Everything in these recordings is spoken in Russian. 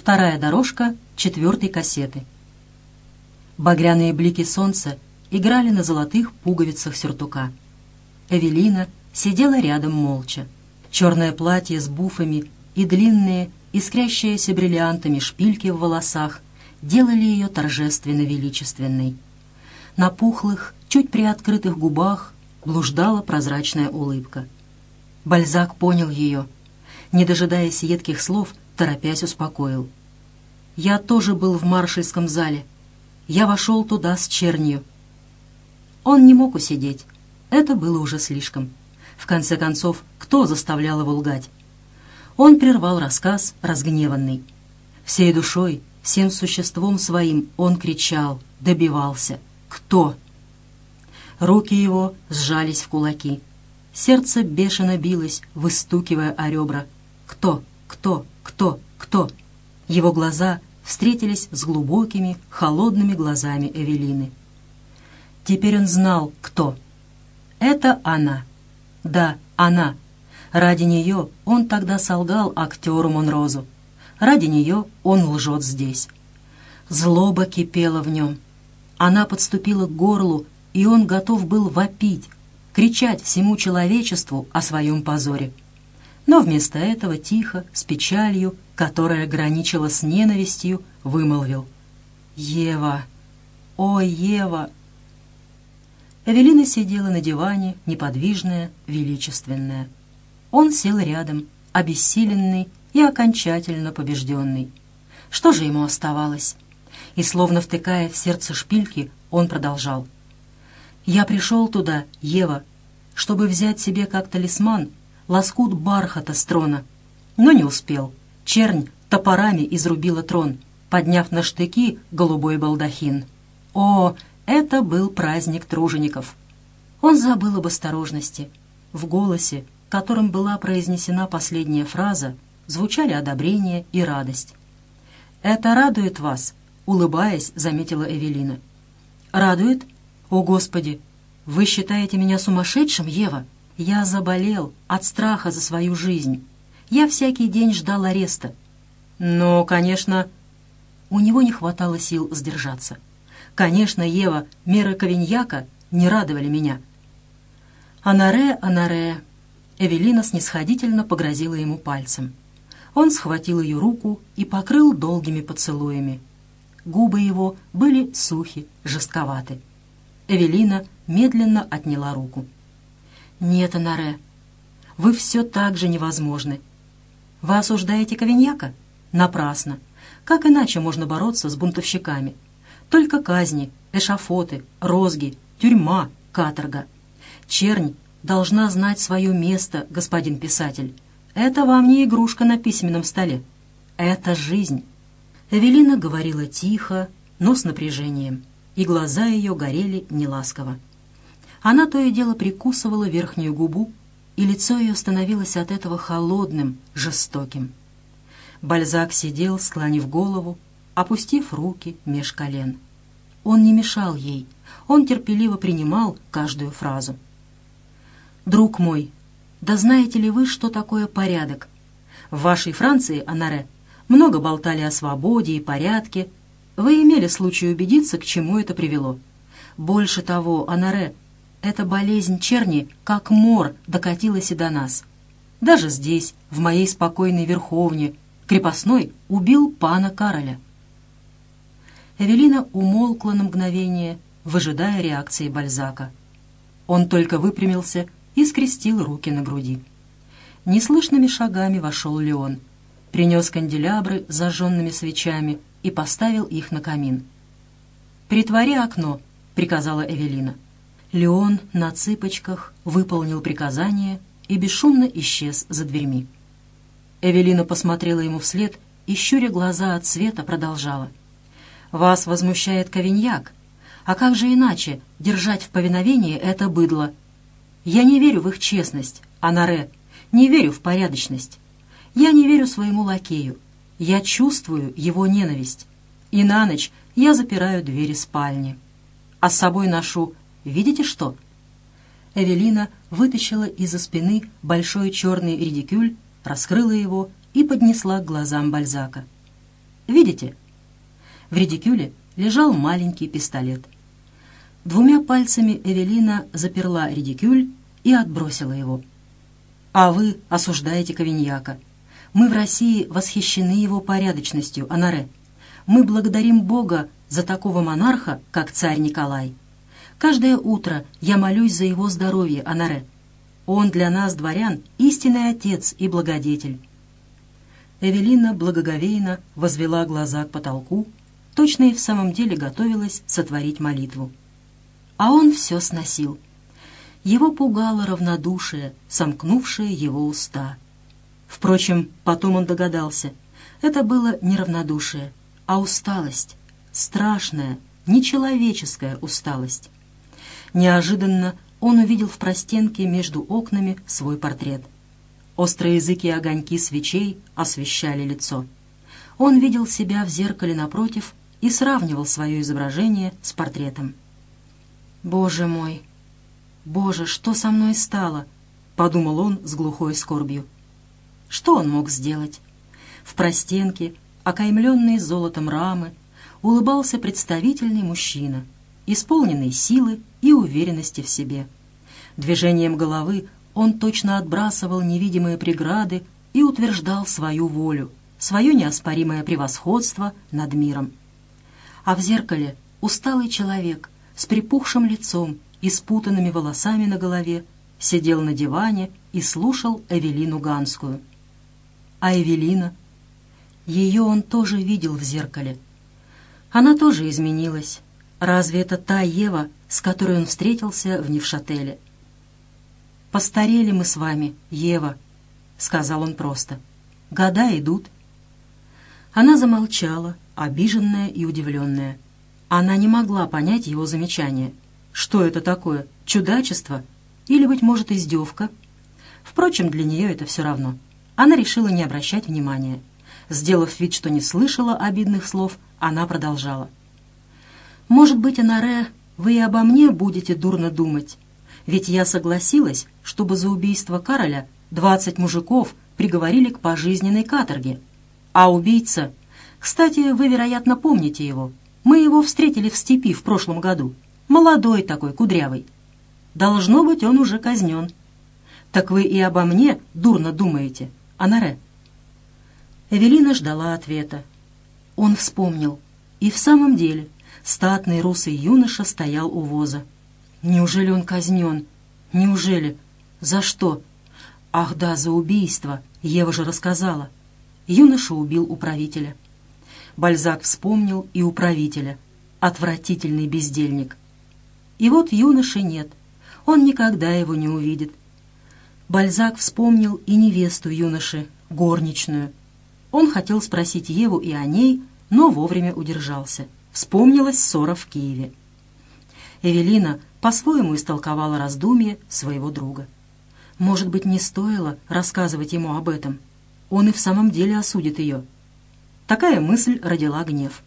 Вторая дорожка четвертой кассеты. Багряные блики солнца играли на золотых пуговицах сюртука. Эвелина сидела рядом молча. Черное платье с буфами и длинные, искрящиеся бриллиантами шпильки в волосах делали ее торжественно величественной. На пухлых, чуть приоткрытых губах блуждала прозрачная улыбка. Бальзак понял ее. Не дожидаясь едких слов, торопясь успокоил. «Я тоже был в маршальском зале. Я вошел туда с чернью». Он не мог усидеть. Это было уже слишком. В конце концов, кто заставлял его лгать? Он прервал рассказ, разгневанный. Всей душой, всем существом своим он кричал, добивался. «Кто?» Руки его сжались в кулаки. Сердце бешено билось, выстукивая о ребра. «Кто? Кто? Кто? Кто?» Его глаза встретились с глубокими, холодными глазами Эвелины. Теперь он знал, кто. Это она. Да, она. Ради нее он тогда солгал актеру Монрозу. Ради нее он лжет здесь. Злоба кипела в нем. Она подступила к горлу, и он готов был вопить, кричать всему человечеству о своем позоре. Но вместо этого тихо, с печалью, которая граничила с ненавистью, вымолвил «Ева! О, Ева!» Эвелина сидела на диване, неподвижная, величественная. Он сел рядом, обессиленный и окончательно побежденный. Что же ему оставалось? И, словно втыкая в сердце шпильки, он продолжал. «Я пришел туда, Ева, чтобы взять себе как талисман лоскут бархата с трона, но не успел. Чернь топорами изрубила трон, подняв на штыки голубой балдахин. О, это был праздник тружеников. Он забыл об осторожности. В голосе, которым была произнесена последняя фраза, звучали одобрение и радость. «Это радует вас», — улыбаясь, заметила Эвелина. «Радует? О, Господи! Вы считаете меня сумасшедшим, Ева? Я заболел от страха за свою жизнь. Я всякий день ждал ареста. Но, конечно, у него не хватало сил сдержаться. Конечно, Ева, меры Ковиньяка не радовали меня. «Анаре, Анаре!» Эвелина снисходительно погрозила ему пальцем. Он схватил ее руку и покрыл долгими поцелуями. Губы его были сухи, жестковаты. Эвелина медленно отняла руку. «Нет, Анаре, вы все так же невозможны. Вы осуждаете Ковиньяка? Напрасно. Как иначе можно бороться с бунтовщиками?» Только казни, эшафоты, розги, тюрьма, каторга. Чернь должна знать свое место, господин писатель. Это вам не игрушка на письменном столе. Это жизнь. Эвелина говорила тихо, но с напряжением, и глаза ее горели неласково. Она то и дело прикусывала верхнюю губу, и лицо ее становилось от этого холодным, жестоким. Бальзак сидел, склонив голову, опустив руки меж колен. Он не мешал ей, он терпеливо принимал каждую фразу. «Друг мой, да знаете ли вы, что такое порядок? В вашей Франции, Анаре, много болтали о свободе и порядке. Вы имели случай убедиться, к чему это привело. Больше того, Анаре, эта болезнь черни, как мор, докатилась и до нас. Даже здесь, в моей спокойной верховне, крепостной убил пана Кароля». Эвелина умолкла на мгновение, выжидая реакции Бальзака. Он только выпрямился и скрестил руки на груди. Неслышными шагами вошел Леон, принес канделябры с зажженными свечами и поставил их на камин. «Притвори окно», — приказала Эвелина. Леон на цыпочках выполнил приказание и бесшумно исчез за дверьми. Эвелина посмотрела ему вслед и, щуря глаза от света, продолжала — вас возмущает ковиньяк. А как же иначе держать в повиновении это быдло? Я не верю в их честность, Анаре, не верю в порядочность. Я не верю своему лакею. Я чувствую его ненависть. И на ночь я запираю двери спальни. А с собой ношу, видите что? Эвелина вытащила из-за спины большой черный редикюль, раскрыла его и поднесла к глазам Бальзака. Видите?» В редикюле лежал маленький пистолет. Двумя пальцами Эвелина заперла редикюль и отбросила его. «А вы осуждаете Ковиньяка. Мы в России восхищены его порядочностью, Анаре. Мы благодарим Бога за такого монарха, как царь Николай. Каждое утро я молюсь за его здоровье, Анаре. Он для нас, дворян, истинный отец и благодетель». Эвелина благоговейно возвела глаза к потолку, точно и в самом деле готовилась сотворить молитву. А он все сносил. Его пугало равнодушие, сомкнувшее его уста. Впрочем, потом он догадался, это было не равнодушие, а усталость, страшная, нечеловеческая усталость. Неожиданно он увидел в простенке между окнами свой портрет. Острые языки огоньки свечей освещали лицо. Он видел себя в зеркале напротив и сравнивал свое изображение с портретом. «Боже мой! Боже, что со мной стало?» — подумал он с глухой скорбью. Что он мог сделать? В простенке, окаймленной золотом рамы, улыбался представительный мужчина, исполненный силы и уверенности в себе. Движением головы он точно отбрасывал невидимые преграды и утверждал свою волю, свое неоспоримое превосходство над миром. А в зеркале усталый человек с припухшим лицом и спутанными волосами на голове сидел на диване и слушал Эвелину Ганскую. А Эвелина? Ее он тоже видел в зеркале. Она тоже изменилась. Разве это та Ева, с которой он встретился в Невшателе? «Постарели мы с вами, Ева», — сказал он просто. «Года идут». Она замолчала, обиженная и удивленная. Она не могла понять его замечание. Что это такое? Чудачество? Или, быть может, издевка? Впрочем, для нее это все равно. Она решила не обращать внимания. Сделав вид, что не слышала обидных слов, она продолжала. «Может быть, Анаре, вы и обо мне будете дурно думать. Ведь я согласилась, чтобы за убийство Кароля двадцать мужиков приговорили к пожизненной каторге. А убийца кстати, вы, вероятно, помните его. Мы его встретили в степи в прошлом году. Молодой такой, кудрявый. Должно быть, он уже казнен. Так вы и обо мне дурно думаете, Анаре?» Эвелина ждала ответа. Он вспомнил. И в самом деле статный русый юноша стоял у воза. Неужели он казнен? Неужели? За что? Ах да, за убийство. Ева же рассказала. Юноша убил управителя. Бальзак вспомнил и управителя. Отвратительный бездельник. И вот юноши нет. Он никогда его не увидит. Бальзак вспомнил и невесту юноши, горничную. Он хотел спросить Еву и о ней, но вовремя удержался. Вспомнилась ссора в Киеве. Эвелина по-своему истолковала раздумье своего друга. Может быть, не стоило рассказывать ему об этом. Он и в самом деле осудит ее. Такая мысль родила гнев.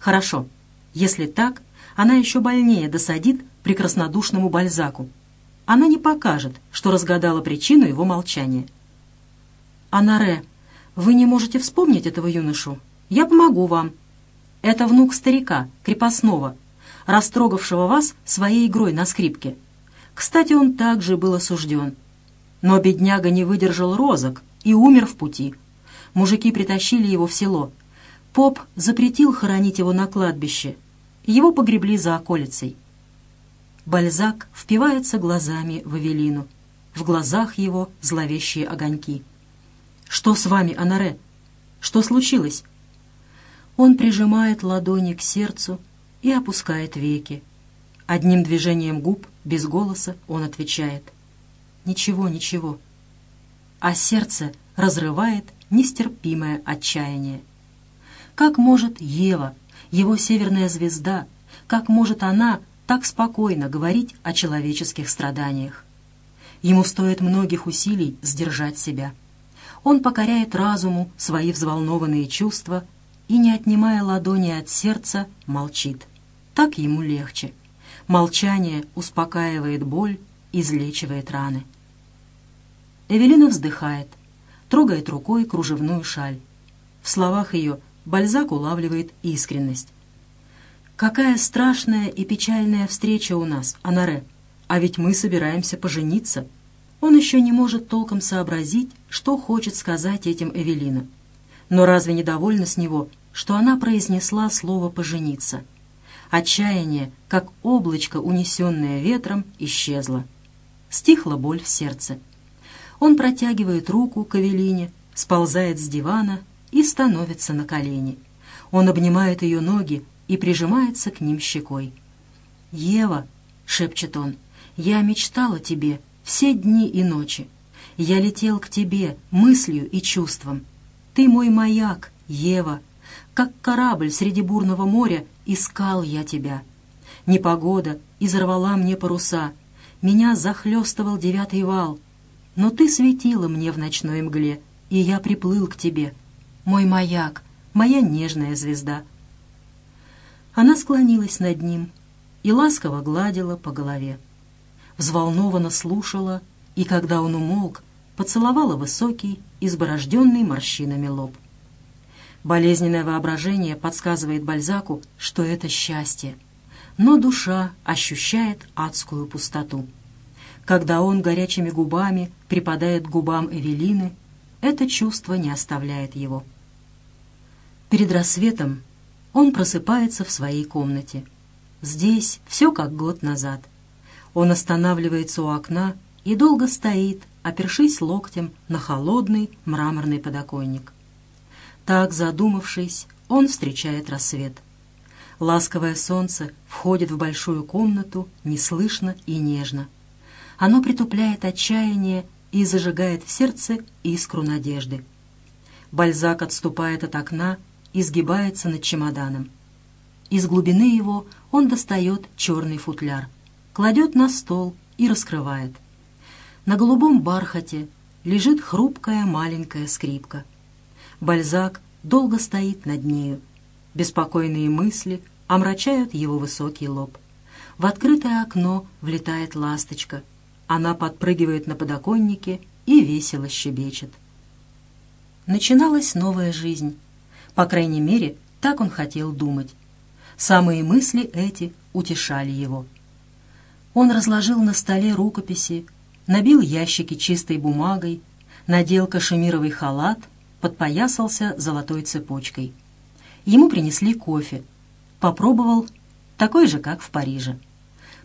Хорошо, если так, она еще больнее досадит прекраснодушному Бальзаку. Она не покажет, что разгадала причину его молчания. «Анаре, вы не можете вспомнить этого юношу? Я помогу вам. Это внук старика, крепостного, растрогавшего вас своей игрой на скрипке. Кстати, он также был осужден. Но бедняга не выдержал розок и умер в пути. Мужики притащили его в село, Поп запретил хоронить его на кладбище. Его погребли за околицей. Бальзак впивается глазами в Эвелину. В глазах его зловещие огоньки. «Что с вами, Анаре? Что случилось?» Он прижимает ладони к сердцу и опускает веки. Одним движением губ, без голоса, он отвечает. «Ничего, ничего». А сердце разрывает нестерпимое отчаяние. Как может Ева, его северная звезда, как может она так спокойно говорить о человеческих страданиях? Ему стоит многих усилий сдержать себя. Он покоряет разуму свои взволнованные чувства и, не отнимая ладони от сердца, молчит. Так ему легче. Молчание успокаивает боль, излечивает раны. Эвелина вздыхает, трогает рукой кружевную шаль. В словах ее Бальзак улавливает искренность. «Какая страшная и печальная встреча у нас, Анаре! А ведь мы собираемся пожениться!» Он еще не может толком сообразить, что хочет сказать этим Эвелина. Но разве недовольна с него, что она произнесла слово «пожениться»? Отчаяние, как облачко, унесенное ветром, исчезло. Стихла боль в сердце. Он протягивает руку к Эвелине, сползает с дивана и становится на колени. Он обнимает ее ноги и прижимается к ним щекой. «Ева», — шепчет он, — «я мечтал о тебе все дни и ночи. Я летел к тебе мыслью и чувством. Ты мой маяк, Ева. Как корабль среди бурного моря искал я тебя. Непогода изорвала мне паруса. Меня захлестывал девятый вал. Но ты светила мне в ночной мгле, и я приплыл к тебе. Мой маяк, моя нежная звезда. Она склонилась над ним и ласково гладила по голове взволнованно слушала и, когда он умолк, поцеловала высокий, изборожденный морщинами лоб. Болезненное воображение подсказывает Бальзаку, что это счастье, но душа ощущает адскую пустоту. Когда он горячими губами припадает к губам Эвелины, это чувство не оставляет его. Перед рассветом он просыпается в своей комнате. Здесь все как год назад. Он останавливается у окна и долго стоит, опершись локтем на холодный мраморный подоконник. Так, задумавшись, он встречает рассвет. Ласковое солнце входит в большую комнату неслышно и нежно. Оно притупляет отчаяние и зажигает в сердце искру надежды. Бальзак отступает от окна и сгибается над чемоданом. Из глубины его он достает черный футляр — кладет на стол и раскрывает. На голубом бархате лежит хрупкая маленькая скрипка. Бальзак долго стоит над нею. Беспокойные мысли омрачают его высокий лоб. В открытое окно влетает ласточка. Она подпрыгивает на подоконнике и весело щебечет. Начиналась новая жизнь. По крайней мере, так он хотел думать. Самые мысли эти утешали его. Он разложил на столе рукописи, набил ящики чистой бумагой, надел кашемировый халат, подпоясался золотой цепочкой. Ему принесли кофе. Попробовал, такой же, как в Париже.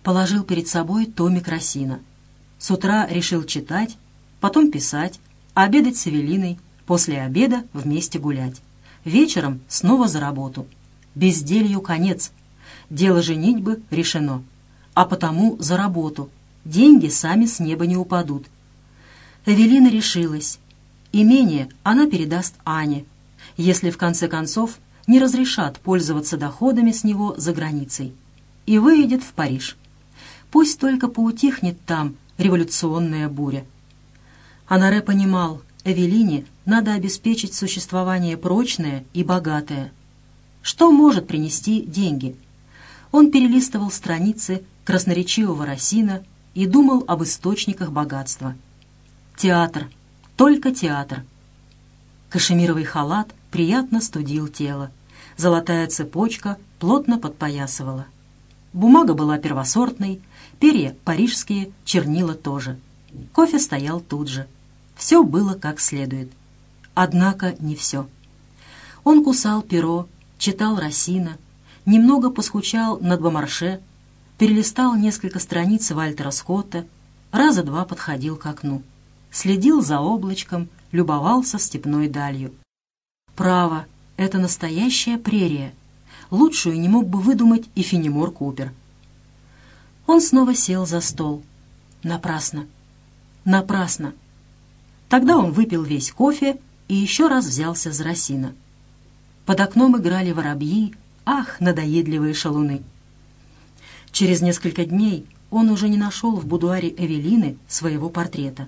Положил перед собой томик Росина. С утра решил читать, потом писать, обедать с Эвелиной, после обеда вместе гулять. Вечером снова за работу. Безделью конец. Дело женитьбы решено а потому за работу. Деньги сами с неба не упадут. Эвелина решилась. Имение она передаст Ане, если в конце концов не разрешат пользоваться доходами с него за границей, и выедет в Париж. Пусть только поутихнет там революционная буря. Анаре понимал, Эвелине надо обеспечить существование прочное и богатое. Что может принести деньги? Он перелистывал страницы красноречивого Росина и думал об источниках богатства. Театр, только театр. Кашемировый халат приятно студил тело. Золотая цепочка плотно подпоясывала. Бумага была первосортной, перья парижские, чернила тоже. Кофе стоял тут же. Все было как следует. Однако не все. Он кусал перо, читал Росина, немного поскучал над Бомарше, перелистал несколько страниц Вальтера Скотта, раза два подходил к окну, следил за облачком, любовался степной далью. Право, это настоящая прерия. Лучшую не мог бы выдумать и Фенемор Купер. Он снова сел за стол. Напрасно. Напрасно. Тогда он выпил весь кофе и еще раз взялся за Росина. Под окном играли воробьи, ах, надоедливые шалуны. Через несколько дней он уже не нашел в будуаре Эвелины своего портрета.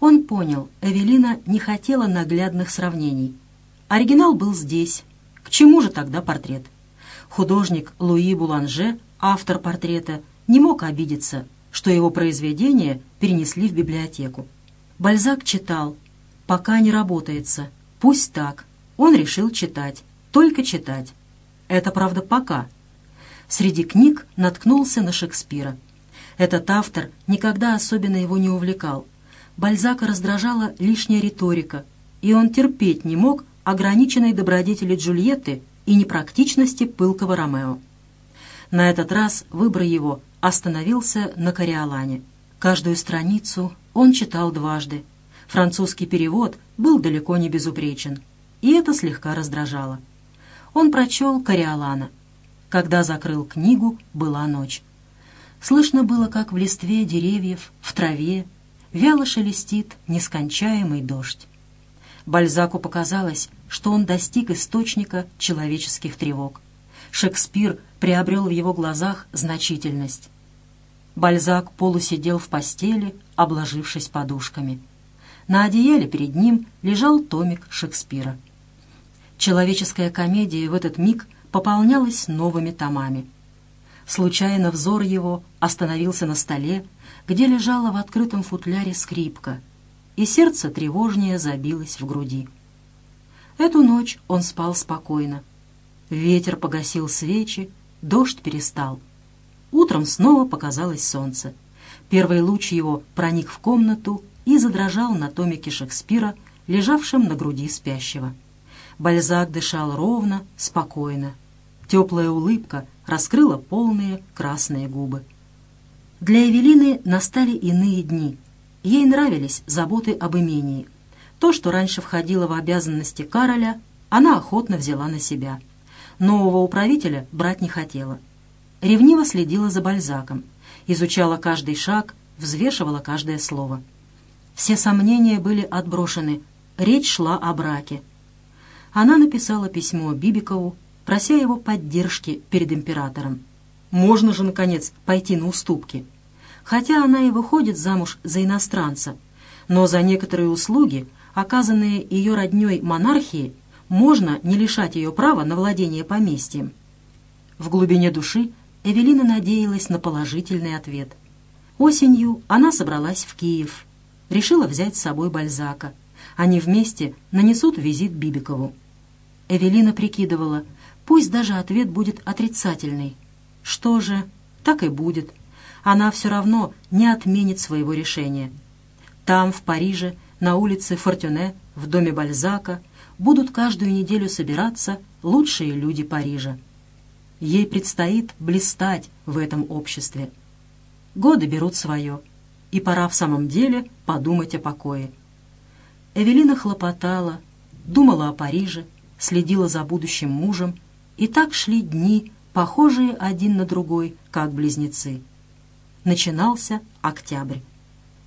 Он понял, Эвелина не хотела наглядных сравнений. Оригинал был здесь. К чему же тогда портрет? Художник Луи Буланже, автор портрета, не мог обидеться, что его произведение перенесли в библиотеку. Бальзак читал. Пока не работается. Пусть так. Он решил читать. только читать. Это, правда, пока. Среди книг наткнулся на Шекспира. Этот автор никогда особенно его не увлекал. Бальзака раздражала лишняя риторика, и он терпеть не мог ограниченной добродетели Джульетты и непрактичности пылкого Ромео. На этот раз выбор его остановился на Кориолане. Каждую страницу он читал дважды. Французский перевод был далеко не безупречен, и это слегка раздражало. Он прочел Кориолана. Когда закрыл книгу, была ночь. Слышно было, как в листве деревьев, в траве, вяло шелестит нескончаемый дождь. Бальзаку показалось, что он достиг источника человеческих тревог. Шекспир приобрел в его глазах значительность. Бальзак полусидел в постели, обложившись подушками. На одеяле перед ним лежал томик Шекспира. Человеческая комедия в этот миг пополнялась новыми томами. Случайно взор его остановился на столе, где лежала в открытом футляре скрипка, и сердце тревожнее забилось в груди. Эту ночь он спал спокойно. Ветер погасил свечи, дождь перестал. Утром снова показалось солнце. Первый луч его проник в комнату и задрожал на томике Шекспира, лежавшем на груди спящего. Бальзак дышал ровно, спокойно. Теплая улыбка раскрыла полные красные губы. Для Эвелины настали иные дни. Ей нравились заботы об имении. То, что раньше входило в обязанности Кароля, она охотно взяла на себя. Нового управителя брать не хотела. Ревниво следила за Бальзаком, изучала каждый шаг, взвешивала каждое слово. Все сомнения были отброшены, речь шла о браке. Она написала письмо Бибикову, прося его поддержки перед императором. Можно же, наконец, пойти на уступки. Хотя она и выходит замуж за иностранца, но за некоторые услуги, оказанные ее родней монархии, можно не лишать ее права на владение поместьем. В глубине души Эвелина надеялась на положительный ответ. Осенью она собралась в Киев. Решила взять с собой Бальзака. Они вместе нанесут визит Бибикову. Эвелина прикидывала, пусть даже ответ будет отрицательный. Что же, так и будет. Она все равно не отменит своего решения. Там, в Париже, на улице Фортюне, в доме Бальзака, будут каждую неделю собираться лучшие люди Парижа. Ей предстоит блистать в этом обществе. Годы берут свое, и пора в самом деле подумать о покое. Эвелина хлопотала, думала о Париже, следила за будущим мужем, и так шли дни, похожие один на другой, как близнецы. Начинался октябрь.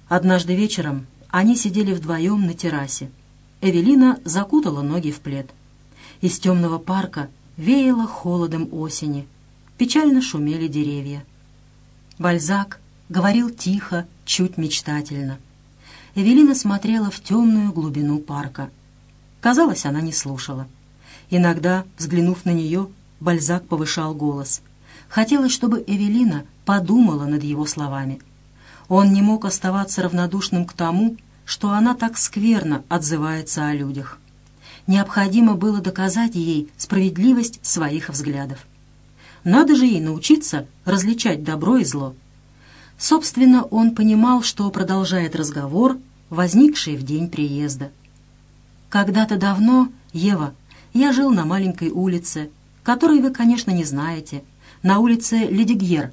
Однажды вечером они сидели вдвоем на террасе. Эвелина закутала ноги в плед. Из темного парка веяло холодом осени. Печально шумели деревья. Бальзак говорил тихо, чуть мечтательно. Эвелина смотрела в темную глубину парка. Казалось, она не слушала. Иногда, взглянув на нее, Бальзак повышал голос. Хотелось, чтобы Эвелина подумала над его словами. Он не мог оставаться равнодушным к тому, что она так скверно отзывается о людях. Необходимо было доказать ей справедливость своих взглядов. Надо же ей научиться различать добро и зло. Собственно, он понимал, что продолжает разговор, возникший в день приезда. «Когда-то давно, Ева, я жил на маленькой улице, которой вы, конечно, не знаете, на улице Ледигьер.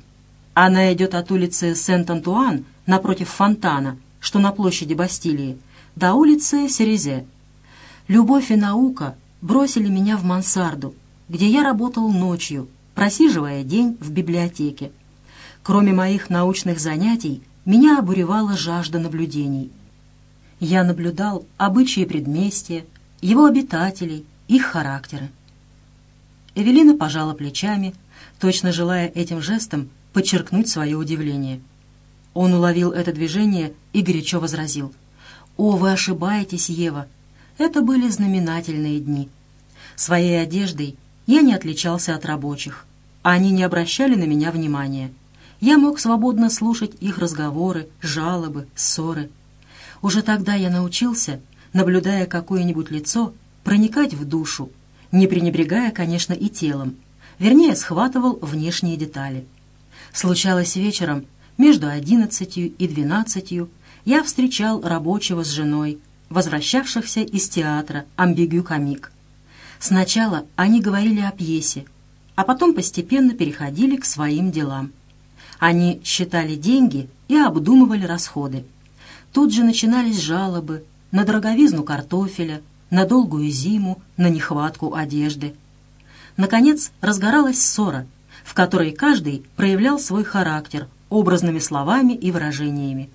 Она идет от улицы Сент-Антуан напротив фонтана – что на площади Бастилии, до улицы Серезе. Любовь и наука бросили меня в мансарду, где я работал ночью, просиживая день в библиотеке. Кроме моих научных занятий, меня обуревала жажда наблюдений. Я наблюдал обычаи предместья, его обитателей, их характеры. Эвелина пожала плечами, точно желая этим жестом подчеркнуть свое удивление. Он уловил это движение и горячо возразил. «О, вы ошибаетесь, Ева! Это были знаменательные дни. Своей одеждой я не отличался от рабочих. Они не обращали на меня внимания. Я мог свободно слушать их разговоры, жалобы, ссоры. Уже тогда я научился, наблюдая какое-нибудь лицо, проникать в душу, не пренебрегая, конечно, и телом, вернее, схватывал внешние детали. Случалось вечером, между одиннадцатью и двенадцатью, я встречал рабочего с женой, возвращавшихся из театра «Амбигю-комик». Сначала они говорили о пьесе, а потом постепенно переходили к своим делам. Они считали деньги и обдумывали расходы. Тут же начинались жалобы на дороговизну картофеля, на долгую зиму, на нехватку одежды. Наконец разгоралась ссора, в которой каждый проявлял свой характер образными словами и выражениями.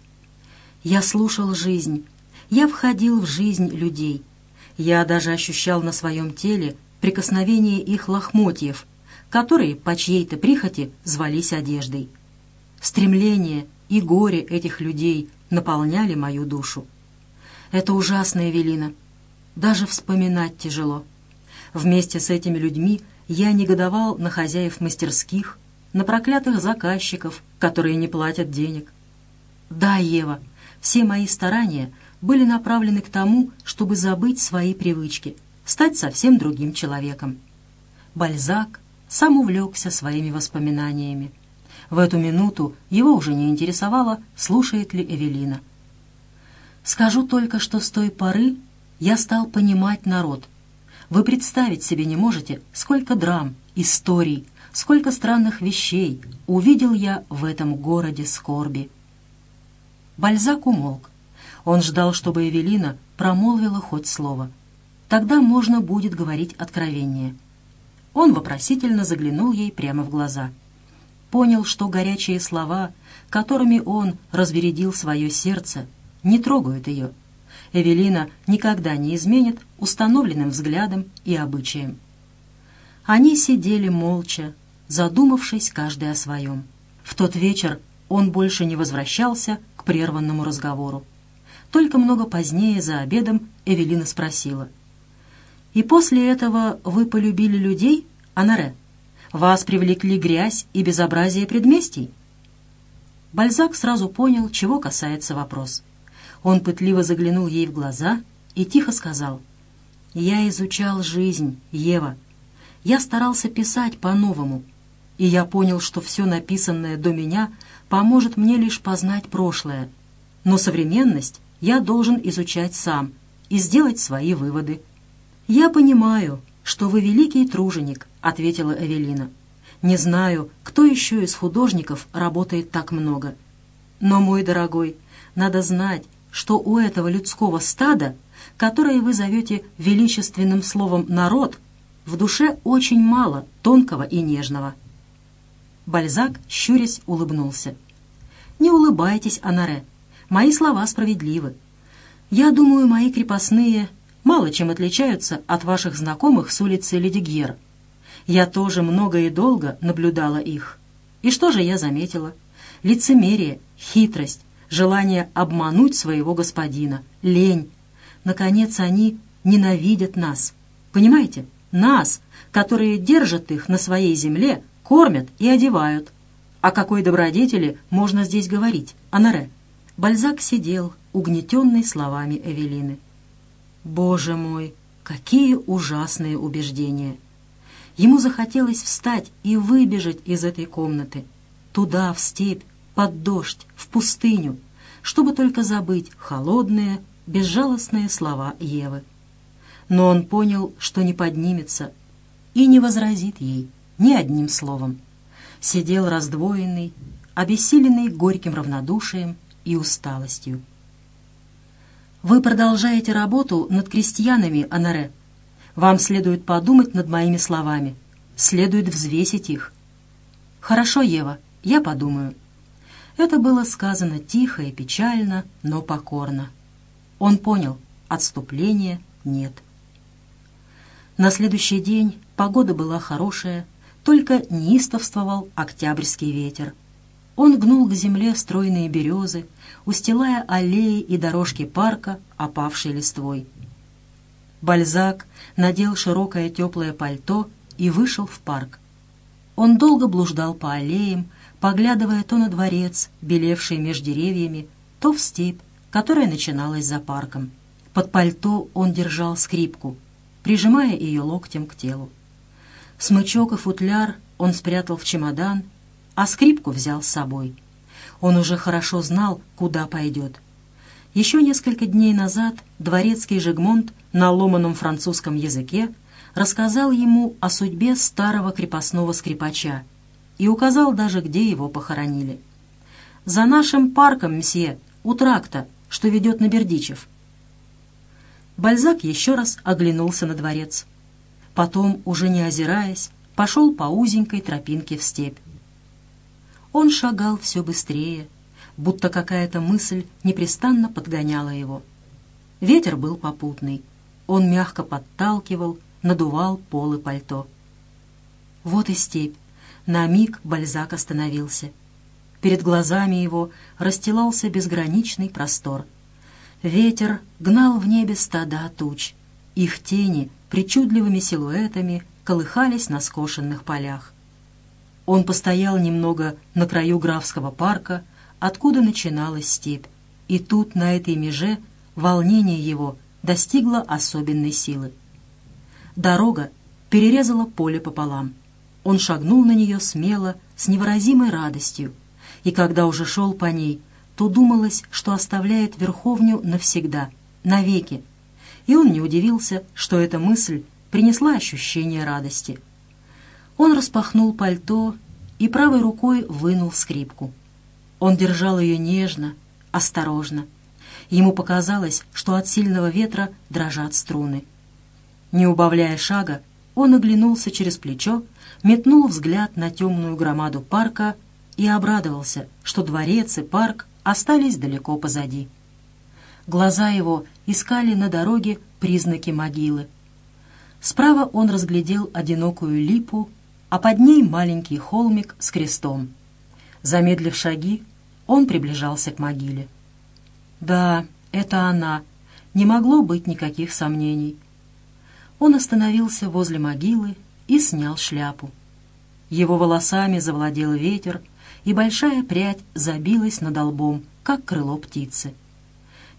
Я слушал жизнь, я входил в жизнь людей. Я даже ощущал на своем теле прикосновение их лохмотьев, которые по чьей-то прихоти звались одеждой. Стремление и горе этих людей наполняли мою душу. Это ужасно, Эвелина. Даже вспоминать тяжело. Вместе с этими людьми я негодовал на хозяев мастерских, на проклятых заказчиков, которые не платят денег. Да, Ева, все мои старания были направлены к тому, чтобы забыть свои привычки, стать совсем другим человеком. Бальзак сам увлекся своими воспоминаниями. В эту минуту его уже не интересовало, слушает ли Эвелина. «Скажу только, что с той поры я стал понимать народ. Вы представить себе не можете, сколько драм, историй, сколько странных вещей увидел я в этом городе скорби». Бальзак умолк. Он ждал, чтобы Эвелина промолвила хоть слово. Тогда можно будет говорить откровение. Он вопросительно заглянул ей прямо в глаза. Понял, что горячие слова, которыми он развередил свое сердце, не трогают ее. Эвелина никогда не изменит установленным взглядом и обычаем. Они сидели молча, задумавшись каждый о своем. В тот вечер он больше не возвращался к прерванному разговору. Только много позднее, за обедом, Эвелина спросила. «И после этого вы полюбили людей, Анаре? Вас привлекли грязь и безобразие предместий?» Бальзак сразу понял, чего касается вопрос. Он пытливо заглянул ей в глаза и тихо сказал. «Я изучал жизнь, Ева. Я старался писать по-новому, и я понял, что все написанное до меня поможет мне лишь познать прошлое. Но современность я должен изучать сам и сделать свои выводы. «Я понимаю, что вы великий труженик», — ответила Эвелина. «Не знаю, кто еще из художников работает так много. Но, мой дорогой, надо знать, что у этого людского стада, которое вы зовете величественным словом «народ», в душе очень мало тонкого и нежного». Бальзак, щурясь, улыбнулся. «Не улыбайтесь, Анаре. Мои слова справедливы. Я думаю, мои крепостные мало чем отличаются от ваших знакомых с улицы Ледигьер. Я тоже много и долго наблюдала их. И что же я заметила? Лицемерие, хитрость, желание обмануть своего господина, лень. Наконец, они ненавидят нас. Понимаете? Нас, которые держат их на своей земле, кормят и одевают. О какой добродетели можно здесь говорить, Анаре? Бальзак сидел, угнетенный словами Эвелины. «Боже мой, какие ужасные убеждения!» Ему захотелось встать и выбежать из этой комнаты, туда, в степь, под дождь, в пустыню, чтобы только забыть холодные, безжалостные слова Евы. Но он понял, что не поднимется и не возразит ей ни одним словом. Сидел раздвоенный, обессиленный горьким равнодушием и усталостью. «Вы продолжаете работу над крестьянами, Анаре. Вам следует подумать над моими словами, следует взвесить их». «Хорошо, Ева, я подумаю». Это было сказано тихо и печально, но покорно. Он понял, отступления нет. На следующий день погода была хорошая, только неистовствовал октябрьский ветер. Он гнул к земле стройные березы, устилая аллеи и дорожки парка опавшей листвой. Бальзак надел широкое теплое пальто и вышел в парк. Он долго блуждал по аллеям, поглядывая то на дворец, белевший меж деревьями, то в степь, которая начиналась за парком. Под пальто он держал скрипку. прижимая ее локтем к телу. Смычок и футляр он спрятал в чемодан, а скрипку взял с собой. Он уже хорошо знал, куда пойдет. Еще несколько дней назад дворецкий Жигмонт на ломаном французском языке рассказал ему о судьбе старого крепостного скрипача и указал даже, где его похоронили. «За нашим парком, мсье, у тракта, что ведет на Бердичев». Бальзак еще раз оглянулся на дворец. Потом, уже не озираясь, пошел по узенькой тропинке в степь. Он шагал все быстрее, будто какая-то мысль непрестанно подгоняла его. Ветер был попутный. Он мягко подталкивал, надувал полы пальто. Вот и степь. На миг Бальзак остановился. Перед глазами его расстилался безграничный простор. Ветер гнал в небе стада туч. Их тени причудливыми силуэтами колыхались на скошенных полях. Он постоял немного на краю графского парка, откуда начиналась степь, и тут, на этой меже, волнение его достигло особенной силы. Дорога перерезала поле пополам. Он шагнул на нее смело, с невыразимой радостью, и когда уже шел по ней, то думалось, что оставляет Верховню навсегда, навеки, и он не удивился, что эта мысль принесла ощущение радости. Он распахнул пальто и правой рукой вынул скрипку. Он держал ее нежно, осторожно. Ему показалось, что от сильного ветра дрожат струны. Не убавляя шага, он оглянулся через плечо, метнул взгляд на темную громаду парка и обрадовался, что дворец и парк остались далеко позади. Глаза его искали на дороге признаки могилы. Справа он разглядел одинокую липу, а под ней маленький холмик с крестом. Замедлив шаги, он приближался к могиле. Да, это она. Не могло быть никаких сомнений. Он остановился возле могилы и снял шляпу. Его волосами завладел ветер, и большая прядь забилась над лбом, как крыло птицы.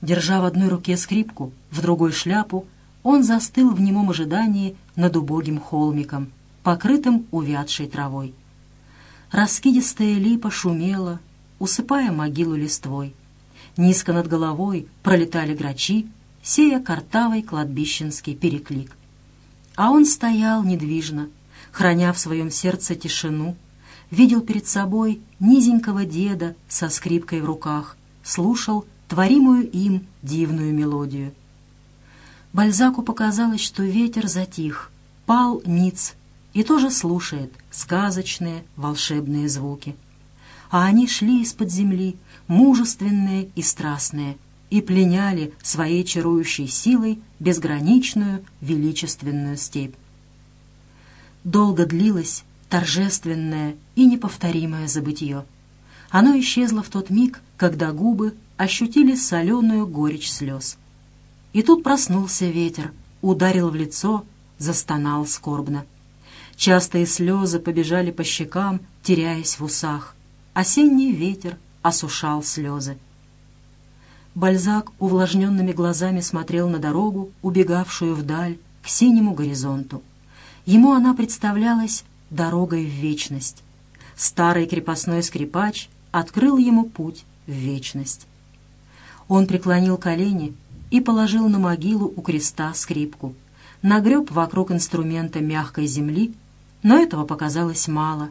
Держа в одной руке скрипку, в другой шляпу, он застыл в немом ожидании над убогим холмиком, покрытым увядшей травой. Раскидистая липа шумела, усыпая могилу листвой. Низко над головой пролетали грачи, сея картавый кладбищенский переклик. А он стоял недвижно, храня в своем сердце тишину, видел перед собой низенького деда со скрипкой в руках, слушал творимую им дивную мелодию. Бальзаку показалось, что ветер затих, пал ниц и тоже слушает сказочные волшебные звуки. А они шли из-под земли, мужественные и страстные, и пленяли своей чарующей силой безграничную величественную степь. Долго длилось торжественное и неповторимое забытье. Оно исчезло в тот миг, когда губы ощутили соленую горечь слез. И тут проснулся ветер, ударил в лицо, застонал скорбно. Частые слезы побежали по щекам, теряясь в усах. Осенний ветер осушал слезы. Бальзак увлажненными глазами смотрел на дорогу, убегавшую вдаль, к синему горизонту. Ему она представлялась дорогой в вечность. Старый крепостной скрипач открыл ему путь в вечность. Он преклонил колени и положил на могилу у креста скрипку. Нагреб вокруг инструмента мягкой земли, но этого показалось мало,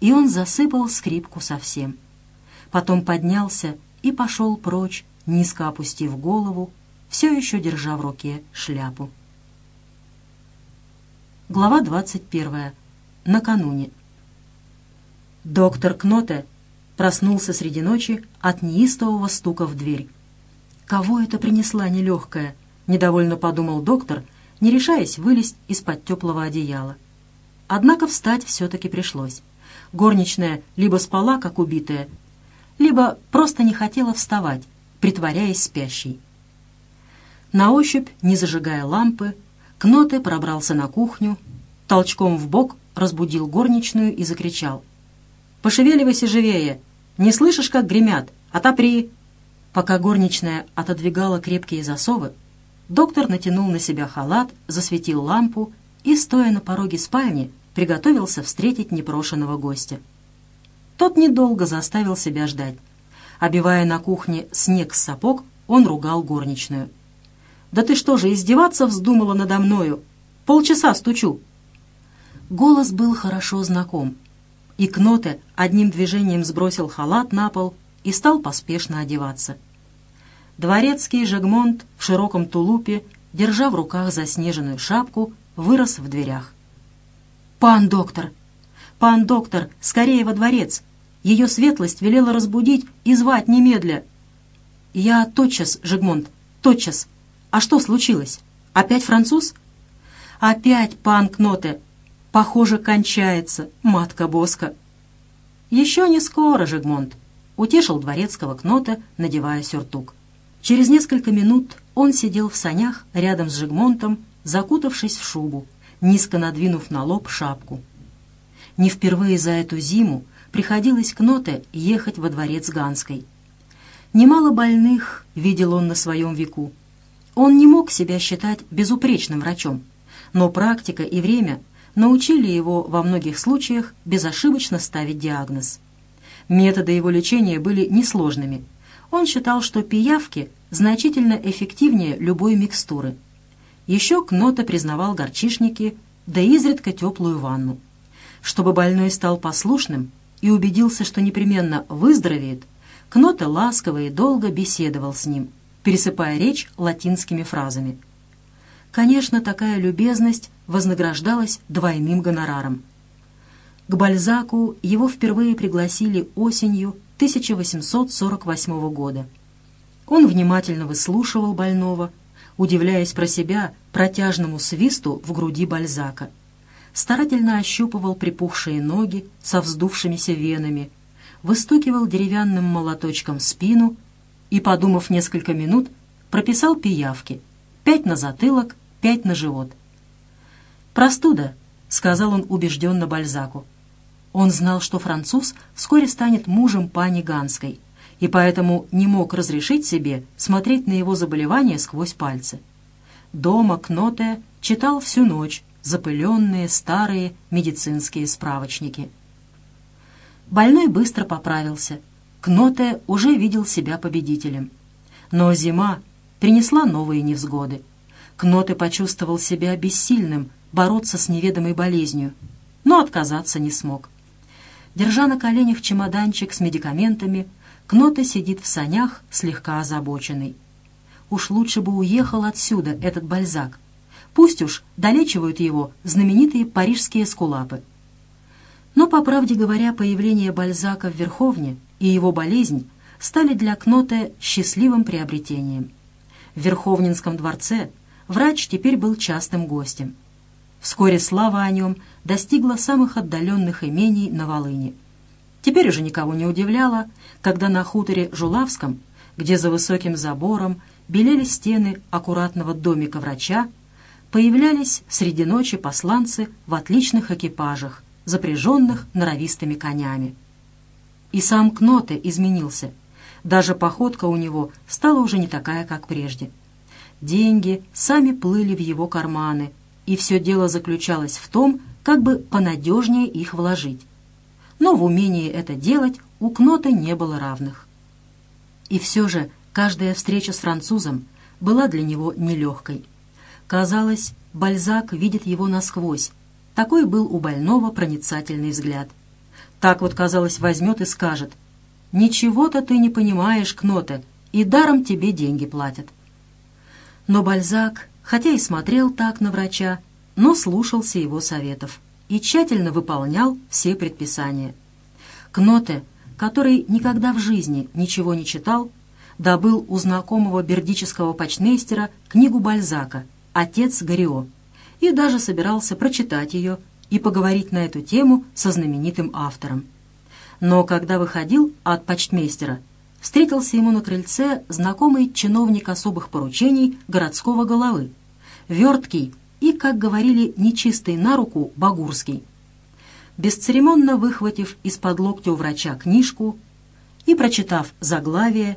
и он засыпал скрипку совсем. Потом поднялся и пошел прочь, низко опустив голову, все еще держа в руке шляпу. Глава 21. Накануне. Доктор Кноте проснулся среди ночи от неистового стука в дверь. «Кого это принесла нелегкая?» — недовольно подумал доктор, не решаясь вылезть из-под теплого одеяла. Однако встать все-таки пришлось. Горничная либо спала, как убитая, либо просто не хотела вставать, притворяясь спящей. На ощупь, не зажигая лампы, Кноте пробрался на кухню, толчком в бок разбудил горничную и закричал. «Пошевеливайся живее! Не слышишь, как гремят? Отопри!» Пока горничная отодвигала крепкие засовы, доктор натянул на себя халат, засветил лампу и, стоя на пороге спальни, приготовился встретить непрошенного гостя. Тот недолго заставил себя ждать. Обивая на кухне снег с сапог, он ругал горничную. «Да ты что же, издеваться вздумала надо мною? Полчаса стучу!» Голос был хорошо знаком, и Кноте одним движением сбросил халат на пол и стал поспешно одеваться. Дворецкий Жегмонт в широком тулупе, держа в руках заснеженную шапку, вырос в дверях. «Пан доктор! Пан доктор, скорее во дворец! Ее светлость велела разбудить и звать немедля!» «Я тотчас, Жегмонт, тотчас! А что случилось? Опять француз?» «Опять, пан Кноте! Похоже, кончается, матка Боска!» «Еще не скоро, Жегмонт!» — утешил дворецкого Кнота, надевая сюртук. Через несколько минут он сидел в санях рядом с Жигмонтом, закутавшись в шубу, низко надвинув на лоб шапку. Не впервые за эту зиму приходилось Кноте ехать во дворец Ганской. Немало больных видел он на своем веку. Он не мог себя считать безупречным врачом, но практика и время научили его во многих случаях безошибочно ставить диагноз. Методы его лечения были несложными – он считал, что пиявки значительно эффективнее любой микстуры. Еще Кнота признавал горчишники, да изредка теплую ванну. Чтобы больной стал послушным и убедился, что непременно выздоровеет, Кнота ласково и долго беседовал с ним, пересыпая речь латинскими фразами. Конечно, такая любезность вознаграждалась двойным гонораром. К Бальзаку его впервые пригласили осенью 1848 года. Он внимательно выслушивал больного, удивляясь про себя протяжному свисту в груди Бальзака. Старательно ощупывал припухшие ноги со вздувшимися венами, выстукивал деревянным молоточком спину и, подумав несколько минут, прописал пиявки. Пять на затылок, пять на живот. «Простуда», — сказал он убежденно Бальзаку. Он знал, что француз вскоре станет мужем пани Ганской, и поэтому не мог разрешить себе смотреть на его заболевание сквозь пальцы. Дома Кноте читал всю ночь запыленные старые медицинские справочники. Больной быстро поправился. Кноте уже видел себя победителем. Но зима принесла новые невзгоды. Кноте почувствовал себя бессильным бороться с неведомой болезнью, но отказаться не смог. Держа на коленях чемоданчик с медикаментами, Кнота сидит в санях, слегка озабоченный. Уж лучше бы уехал отсюда этот бальзак. Пусть уж долечивают его знаменитые парижские скулапы. Но, по правде говоря, появление Бальзака в Верховне и его болезнь стали для Кноте счастливым приобретением. В Верховнинском дворце врач теперь был частым гостем. Вскоре слава о нем достигла самых отдаленных имений на Волыне. Теперь уже никого не удивляло, когда на хуторе Жулавском, где за высоким забором белели стены аккуратного домика врача, появлялись среди ночи посланцы в отличных экипажах, запряженных норовистыми конями. И сам Кноте изменился. Даже походка у него стала уже не такая, как прежде. Деньги сами плыли в его карманы – и все дело заключалось в том, как бы понадежнее их вложить. Но в умении это делать у Кнота не было равных. И все же каждая встреча с французом была для него нелегкой. Казалось, Бальзак видит его насквозь. Такой был у больного проницательный взгляд. Так вот, казалось, возьмет и скажет, «Ничего-то ты не понимаешь, Кноте, и даром тебе деньги платят». Но Бальзак хотя и смотрел так на врача, но слушался его советов и тщательно выполнял все предписания. Кноте, который никогда в жизни ничего не читал, добыл у знакомого бердического почтмейстера книгу Бальзака «Отец Горио» и даже собирался прочитать ее и поговорить на эту тему со знаменитым автором. Но когда выходил от почтмейстера, встретился ему на крыльце знакомый чиновник особых поручений городского головы, верткий и, как говорили, нечистый на руку Багурский. Бесцеремонно выхватив из-под локтя у врача книжку и, прочитав заглавие,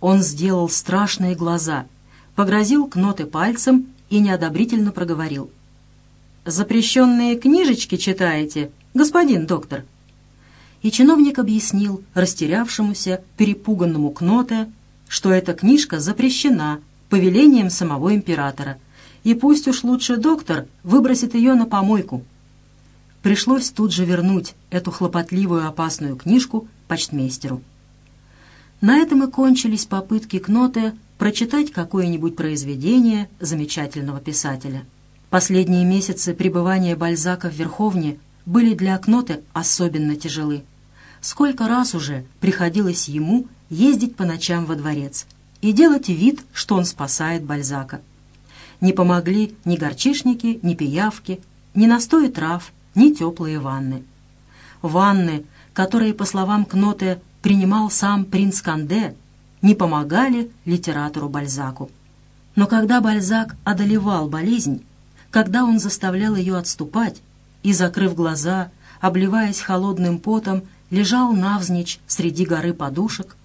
он сделал страшные глаза, погрозил Кноте пальцем и неодобрительно проговорил. «Запрещенные книжечки читаете, господин доктор?» И чиновник объяснил растерявшемуся, перепуганному Кноте, что эта книжка запрещена повелением самого императора, и пусть уж лучше доктор выбросит ее на помойку. Пришлось тут же вернуть эту хлопотливую опасную книжку почтмейстеру. На этом и кончились попытки Кноте прочитать какое-нибудь произведение замечательного писателя. Последние месяцы пребывания Бальзака в Верховне были для Кноте особенно тяжелы. Сколько раз уже приходилось ему ездить по ночам во дворец и делать вид, что он спасает Бальзака. Не помогли ни горчишники, ни пиявки, ни настои трав, ни теплые ванны. Ванны, которые, по словам Кноте, принимал сам принц Канде, не помогали литератору Бальзаку. Но когда Бальзак одолевал болезнь, когда он заставлял ее отступать и, закрыв глаза, обливаясь холодным потом, лежал навзничь среди горы подушек,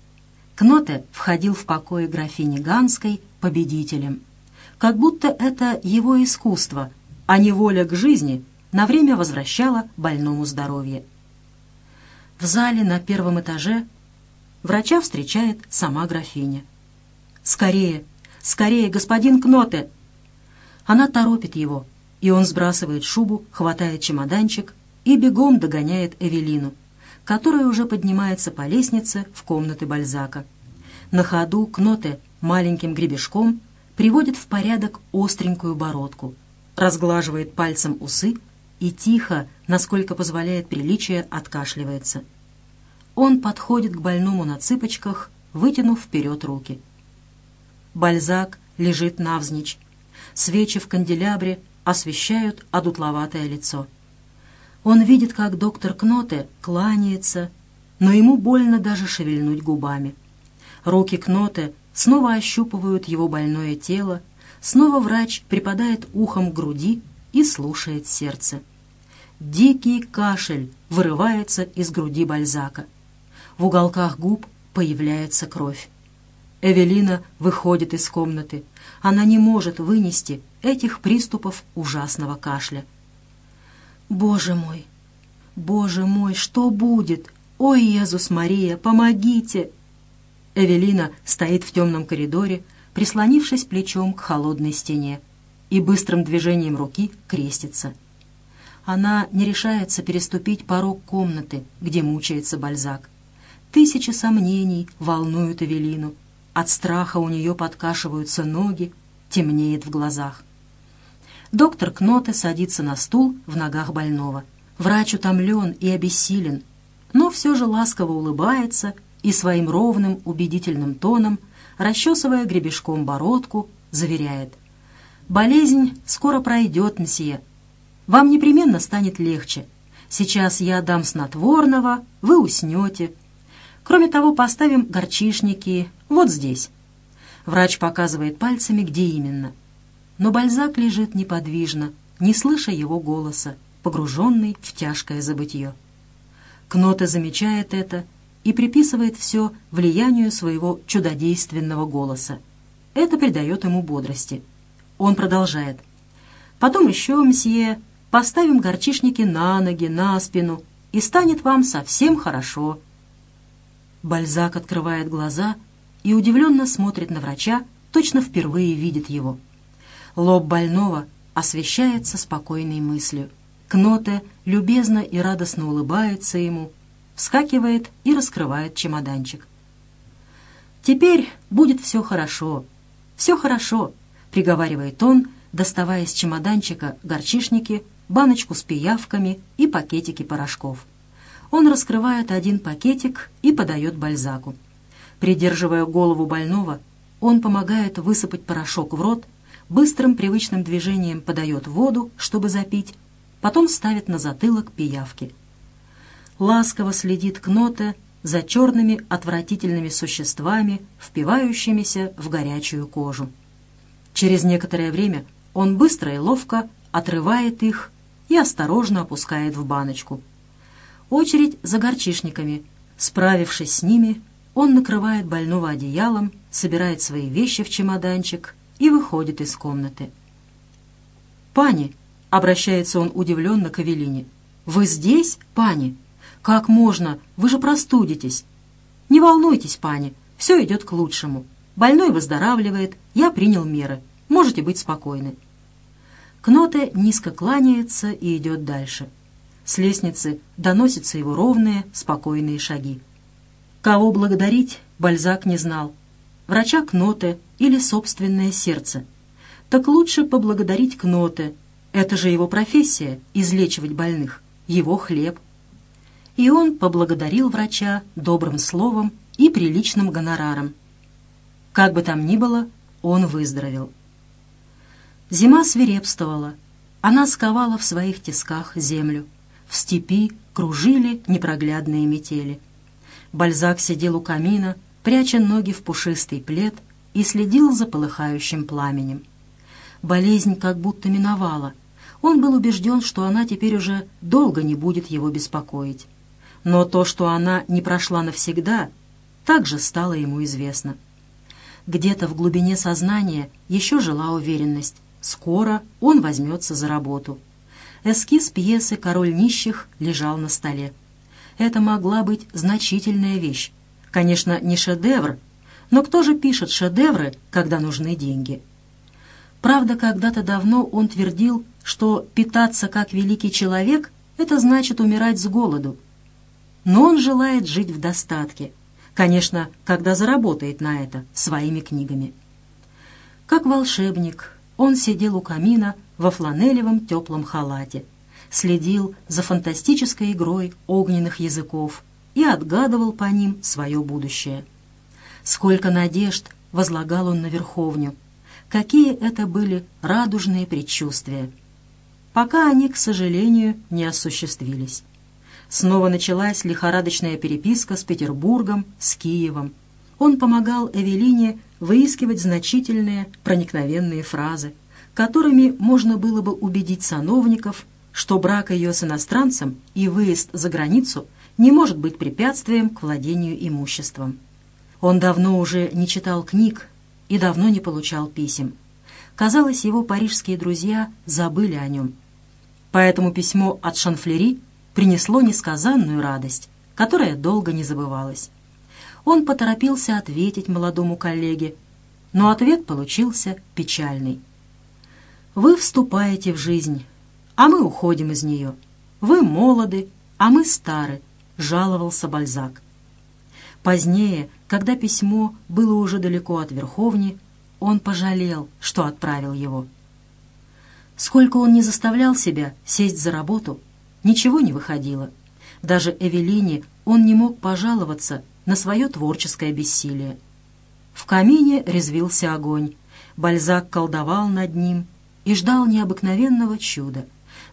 Кноте входил в покои графини Ганской победителем. Как будто это его искусство, а не воля к жизни, на время возвращала больному здоровье. В зале на первом этаже врача встречает сама графиня. «Скорее, скорее, господин Кноте!» Она торопит его, и он сбрасывает шубу, хватает чемоданчик и бегом догоняет Эвелину которая уже поднимается по лестнице в комнаты Бальзака. На ходу Кноте маленьким гребешком приводит в порядок остренькую бородку, разглаживает пальцем усы и тихо, насколько позволяет приличие, откашливается. Он подходит к больному на цыпочках, вытянув вперед руки. Бальзак лежит навзничь. Свечи в канделябре освещают одутловатое лицо. Он видит, как доктор Кноте кланяется, но ему больно даже шевельнуть губами. Руки Кноте снова ощупывают его больное тело, снова врач припадает ухом к груди и слушает сердце. Дикий кашель вырывается из груди Бальзака. В уголках губ появляется кровь. Эвелина выходит из комнаты. Она не может вынести этих приступов ужасного кашля. Боже мой! Боже мой, что будет? Ой, Иисус Мария, помогите! Эвелина стоит в темном коридоре, прислонившись плечом к холодной стене, и быстрым движением руки крестится. Она не решается переступить порог комнаты, где мучается Бальзак. Тысячи сомнений волнуют Эвелину. От страха у нее подкашиваются ноги, темнеет в глазах. Доктор Кноте садится на стул в ногах больного. Врач утомлен и обессилен, но все же ласково улыбается и своим ровным, убедительным тоном, расчесывая гребешком бородку, заверяет. «Болезнь скоро пройдет, мсье. Вам непременно станет легче. Сейчас я дам снотворного, вы уснете. Кроме того, поставим горчишники вот здесь». Врач показывает пальцами, где именно но Бальзак лежит неподвижно, не слыша его голоса, погруженный в тяжкое забытье. Кноте замечает это и приписывает все влиянию своего чудодейственного голоса. Это придает ему бодрости. Он продолжает. «Потом еще, мсье, поставим горчишники на ноги, на спину, и станет вам совсем хорошо». Бальзак открывает глаза и удивленно смотрит на врача, точно впервые видит его. Лоб больного освещается спокойной мыслью. Кноте любезно и радостно улыбается ему, вскакивает и раскрывает чемоданчик. «Теперь будет все хорошо, все хорошо», — приговаривает он, доставая из чемоданчика горчишники, баночку с пиявками и пакетики порошков. Он раскрывает один пакетик и подает Бальзаку. Придерживая голову больного, он помогает высыпать порошок в рот быстрым привычным движением подает воду, чтобы запить, потом ставит на затылок пиявки. Ласково следит Кноте за черными отвратительными существами, впивающимися в горячую кожу. Через некоторое время он быстро и ловко отрывает их и осторожно опускает в баночку. Очередь за горчишниками. Справившись с ними, он накрывает больного одеялом, собирает свои вещи в чемоданчик и выходит из комнаты. «Пани!» — обращается он удивленно к Эвелине. «Вы здесь, пани? Как можно? Вы же простудитесь!» «Не волнуйтесь, пани, все идет к лучшему. Больной выздоравливает, я принял меры. Можете быть спокойны». Кноте низко кланяется и идет дальше. С лестницы доносятся его ровные, спокойные шаги. Кого благодарить, Бальзак не знал. Врача Кноте или собственное сердце. Так лучше поблагодарить Кноте. Это же его профессия — излечивать больных, его хлеб. И он поблагодарил врача добрым словом и приличным гонораром. Как бы там ни было, он выздоровел. Зима свирепствовала. Она сковала в своих тисках землю. В степи кружили непроглядные метели. Бальзак сидел у камина, пряча ноги в пушистый плед, и следил за полыхающим пламенем. Болезнь как будто миновала. Он был убежден, что она теперь уже долго не будет его беспокоить. Но то, что она не прошла навсегда, также стало ему известно. Где-то в глубине сознания еще жила уверенность. Скоро он возьмется за работу. Эскиз пьесы «Король нищих» лежал на столе. Это могла быть значительная вещь. Конечно, не шедевр, но кто же пишет шедевры, когда нужны деньги? Правда, когда-то давно он твердил, что питаться как великий человек — это значит умирать с голоду. Но он желает жить в достатке. Конечно, когда заработает на это своими книгами. Как волшебник, он сидел у камина во фланелевом теплом халате, следил за фантастической игрой огненных языков и отгадывал по ним свое будущее. Сколько надежд возлагал он на Верховню, какие это были радужные предчувствия, пока они, к сожалению, не осуществились. Снова началась лихорадочная переписка с Петербургом, с Киевом. Он помогал Эвелине выискивать значительные, проникновенные фразы, которыми можно было бы убедить сановников, что брак ее с иностранцем и выезд за границу не может быть препятствием к владению имуществом. Он давно уже не читал книг и давно не получал писем. Казалось, его парижские друзья забыли о нем. Поэтому письмо от Шанфлери принесло несказанную радость, которая долго не забывалась. Он поторопился ответить молодому коллеге, но ответ получился печальный. «Вы вступаете в жизнь, а мы уходим из нее. Вы молоды, а мы стары», — жаловался Бальзак. Позднее, когда письмо было уже далеко от Верховни, он пожалел, что отправил его. Сколько он не заставлял себя сесть за работу, ничего не выходило. Даже Эвелине он не мог пожаловаться на свое творческое бессилие. В камине резвился огонь. Бальзак колдовал над ним и ждал необыкновенного чуда,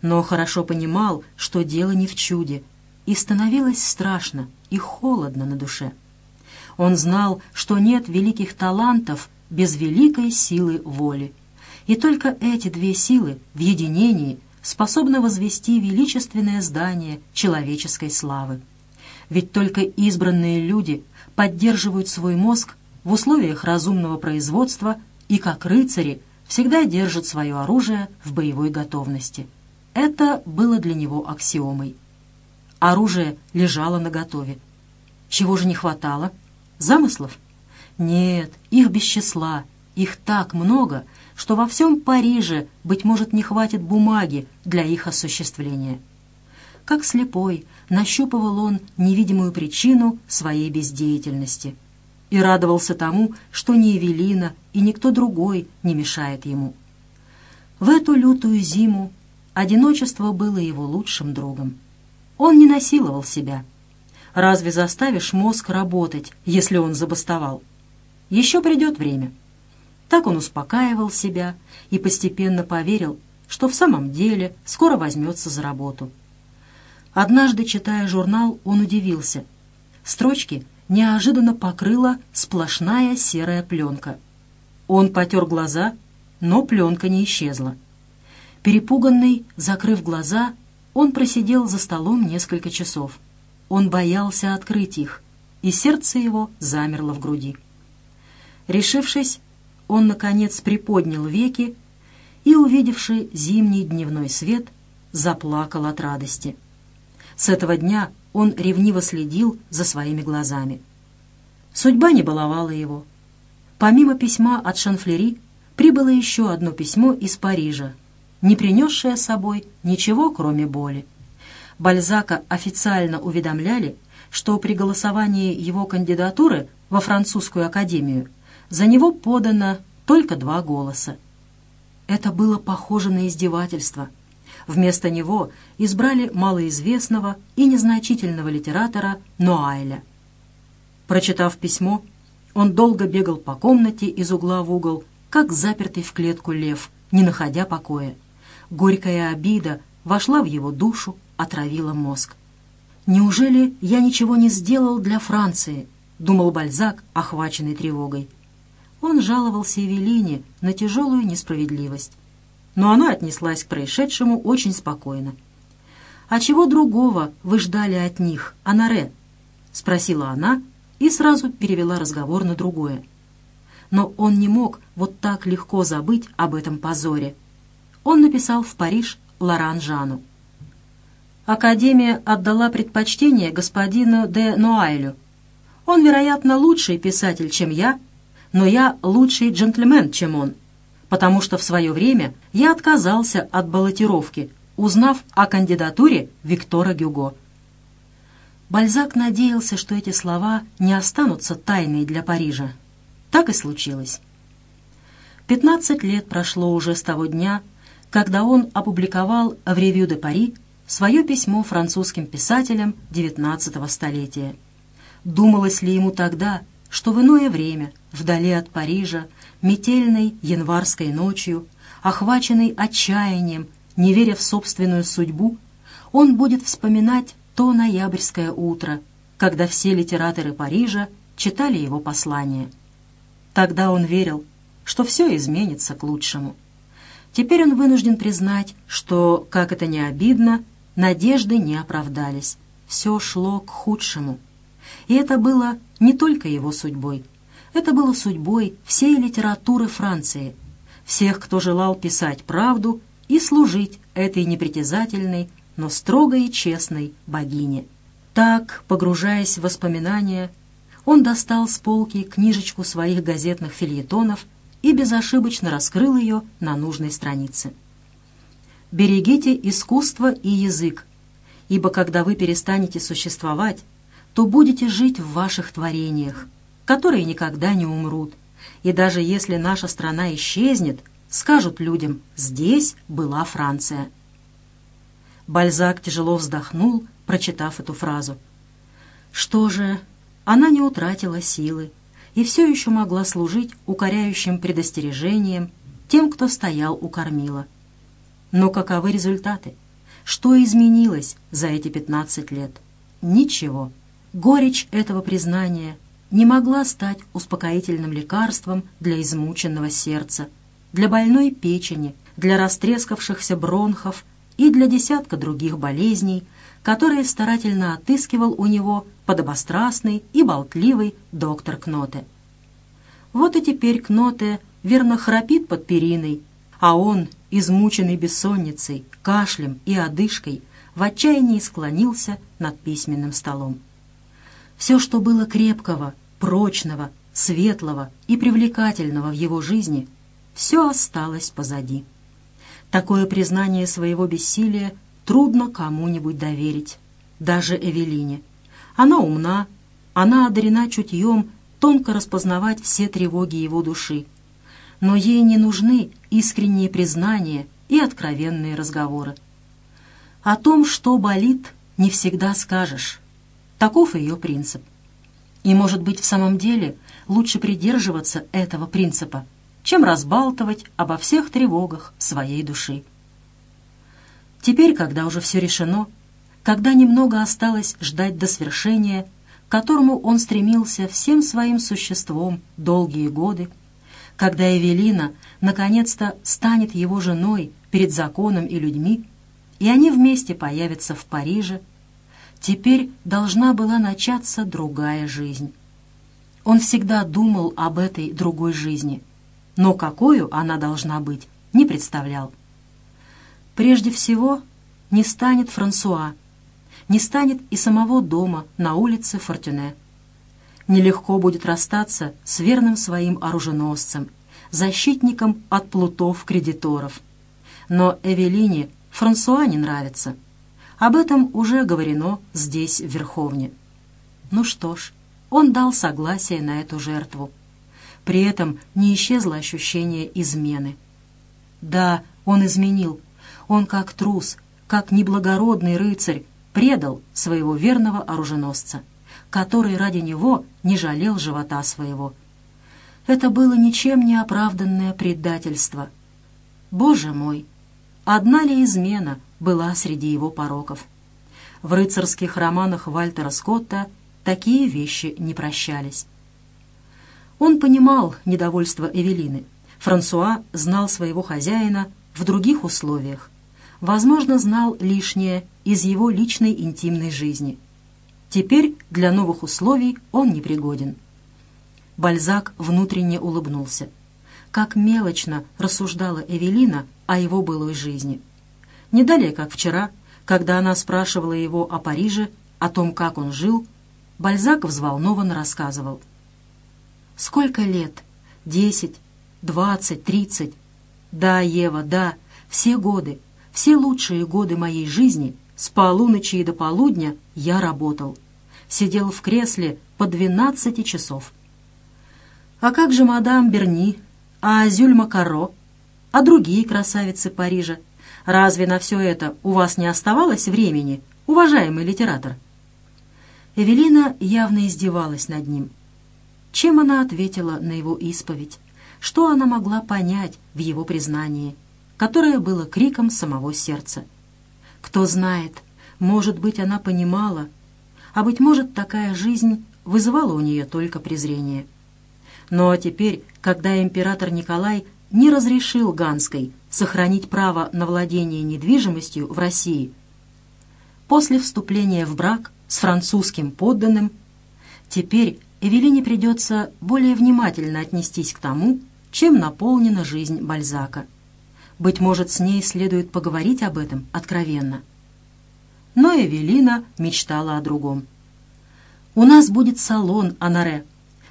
но хорошо понимал, что дело не в чуде, и становилось страшно и холодно на душе. Он знал, что нет великих талантов без великой силы воли, и только эти две силы в единении способны возвести величественное здание человеческой славы ведь только избранные люди поддерживают свой мозг в условиях разумного производства и, как рыцари, всегда держат свое оружие в боевой готовности. Это было для него аксиомой. Оружие лежало наготове. Чего же не хватало? Замыслов? Нет, их без числа, их так много, что во всем Париже, быть может, не хватит бумаги для их осуществления. Как слепой, нащупывал он невидимую причину своей бездеятельности и радовался тому, что ни Эвелина и никто другой не мешает ему. В эту лютую зиму одиночество было его лучшим другом. Он не насиловал себя. Разве заставишь мозг работать, если он забастовал? Еще придет время. Так он успокаивал себя и постепенно поверил, что в самом деле скоро возьмется за работу. Однажды, читая журнал, он удивился. Строчки неожиданно покрыла сплошная серая пленка. Он потер глаза, но пленка не исчезла. Перепуганный, закрыв глаза, он просидел за столом несколько часов. Он боялся открыть их, и сердце его замерло в груди. Решившись, он, наконец, приподнял веки и, увидевший зимний дневной свет, заплакал от радости. С этого дня он ревниво следил за своими глазами. Судьба не баловала его. Помимо письма от Шанфлери, прибыло еще одно письмо из Парижа, не принесшее с собой ничего, кроме боли. Бальзака официально уведомляли, что при голосовании его кандидатуры во французскую академию за него подано только два голоса. Это было похоже на издевательство. Вместо него избрали малоизвестного и незначительного литератора Ноайля. Прочитав письмо, он долго бегал по комнате из угла в угол, как запертый в клетку лев, не находя покоя. Горькая обида вошла в его душу, отравила мозг. «Неужели я ничего не сделал для Франции?» — думал Бальзак, охваченный тревогой. Он жаловался Эвелине на тяжелую несправедливость. Но она отнеслась к происшедшему очень спокойно. «А чего другого вы ждали от них, Анаре?» — спросила она и сразу перевела разговор на другое. Но он не мог вот так легко забыть об этом позоре. Он написал в Париж Лоран Жану. Академия отдала предпочтение господину де Нуайлю. Он, вероятно, лучший писатель, чем я, но я лучший джентльмен, чем он, потому что в свое время я отказался от баллотировки, узнав о кандидатуре Виктора Гюго. Бальзак надеялся, что эти слова не останутся тайной для Парижа. Так и случилось. Пятнадцать лет прошло уже с того дня, когда он опубликовал в «Ревью де Пари» свое письмо французским писателям XIX столетия. Думалось ли ему тогда, что в иное время, вдали от Парижа, метельной январской ночью, охваченный отчаянием, не веря в собственную судьбу, он будет вспоминать то ноябрьское утро, когда все литераторы Парижа читали его послание. Тогда он верил, что все изменится к лучшему. Теперь он вынужден признать, что, как это не обидно, надежды не оправдались. Все шло к худшему. И это было не только его судьбой. Это было судьбой всей литературы Франции, всех, кто желал писать правду и служить этой непритязательной, но строгой и честной богине. Так, погружаясь в воспоминания, он достал с полки книжечку своих газетных фильетонов и безошибочно раскрыл ее на нужной странице. «Берегите искусство и язык, ибо когда вы перестанете существовать, то будете жить в ваших творениях, которые никогда не умрут, и даже если наша страна исчезнет, скажут людям «здесь была Франция». Бальзак тяжело вздохнул, прочитав эту фразу. Что же, она не утратила силы и все еще могла служить укоряющим предостережением тем, кто стоял у кормила. Но каковы результаты? Что изменилось за эти пятнадцать лет? Ничего. Горечь этого признания не могла стать успокоительным лекарством для измученного сердца, для больной печени, для растрескавшихся бронхов и для десятка других болезней, которые старательно отыскивал у него подобострастный и болтливый доктор Кноте. Вот и теперь Кноте верно храпит под периной, а он, измученный бессонницей, кашлем и одышкой, в отчаянии склонился над письменным столом. Все, что было крепкого, прочного, светлого и привлекательного в его жизни, все осталось позади. Такое признание своего бессилия трудно кому-нибудь доверить, даже Эвелине. Она умна, она одарена чутьем тонко распознавать все тревоги его души. Но ей не нужны искренние признания и откровенные разговоры. О том, что болит, не всегда скажешь. Таков ее принцип. И, может быть, в самом деле лучше придерживаться этого принципа, чем разбалтывать обо всех тревогах своей души. Теперь, когда уже все решено, когда немного осталось ждать до свершения, к которому он стремился всем своим существом долгие годы, когда Эвелина наконец-то станет его женой перед законом и людьми, и они вместе появятся в Париже, теперь должна была начаться другая жизнь. Он всегда думал об этой другой жизни — но какую она должна быть, не представлял. Прежде всего, не станет Франсуа, не станет и самого дома на улице Фортюне. Нелегко будет расстаться с верным своим оруженосцем, защитником от плутов кредиторов. Но Эвелине Франсуа не нравится. Об этом уже говорено здесь, в Верховне. Ну что ж, он дал согласие на эту жертву. При этом не исчезло ощущение измены. Да, он изменил. Он как трус, как неблагородный рыцарь предал своего верного оруженосца, который ради него не жалел живота своего. Это было ничем не оправданное предательство. Боже мой! Одна ли измена была среди его пороков? В рыцарских романах Вальтера Скотта такие вещи не прощались. Он понимал недовольство Эвелины. Франсуа знал своего хозяина в других условиях. Возможно, знал лишнее из его личной интимной жизни. Теперь для новых условий он непригоден. Бальзак внутренне улыбнулся. Как мелочно рассуждала Эвелина о его былой жизни. Не далее, как вчера, когда она спрашивала его о Париже, о том, как он жил, Бальзак взволнованно рассказывал. «Сколько лет? Десять, двадцать, тридцать? Да, Ева, да, все годы, все лучшие годы моей жизни, с полуночи и до полудня я работал. Сидел в кресле по двенадцати часов. А как же мадам Берни, а Зюльма Каро, а другие красавицы Парижа? Разве на все это у вас не оставалось времени, уважаемый литератор?» Эвелина явно издевалась над ним. Чем она ответила на его исповедь? Что она могла понять в его признании, которое было криком самого сердца? Кто знает, может быть, она понимала, а, быть может, такая жизнь вызывала у нее только презрение. Но теперь, когда император Николай не разрешил Ганской сохранить право на владение недвижимостью в России, после вступления в брак с французским подданным, теперь Эвелине придется более внимательно отнестись к тому, чем наполнена жизнь Бальзака. Быть может, с ней следует поговорить об этом откровенно. Но Эвелина мечтала о другом. «У нас будет салон, Анаре.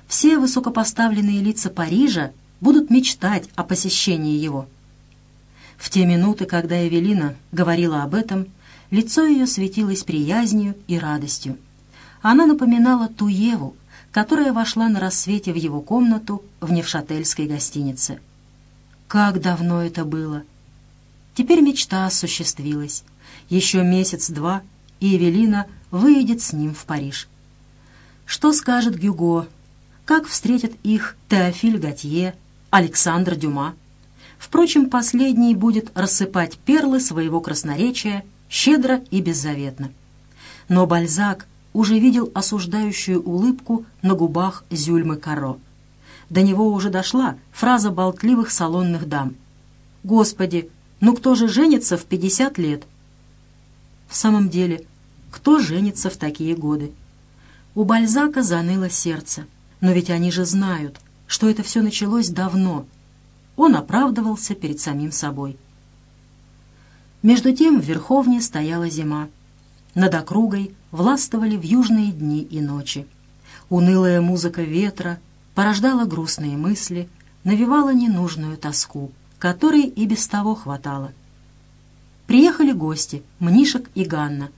Все высокопоставленные лица Парижа будут мечтать о посещении его». В те минуты, когда Эвелина говорила об этом, Лицо ее светилось приязнью и радостью. Она напоминала ту Еву, которая вошла на рассвете в его комнату в Невшательской гостинице. Как давно это было! Теперь мечта осуществилась. Еще месяц-два, и Эвелина выедет с ним в Париж. Что скажет Гюго? Как встретят их Теофиль Готье, Александр Дюма? Впрочем, последний будет рассыпать перлы своего красноречия щедро и беззаветно. Но Бальзак уже видел осуждающую улыбку на губах Зюльмы Каро. До него уже дошла фраза болтливых салонных дам. «Господи, ну кто же женится в пятьдесят лет?» В самом деле, кто женится в такие годы? У Бальзака заныло сердце. Но ведь они же знают, что это все началось давно. Он оправдывался перед самим собой. Между тем в Верховне стояла зима. Над округой властвовали в южные дни и ночи. Унылая музыка ветра порождала грустные мысли, навевала ненужную тоску, которой и без того хватало. Приехали гости, Мнишек и Ганна.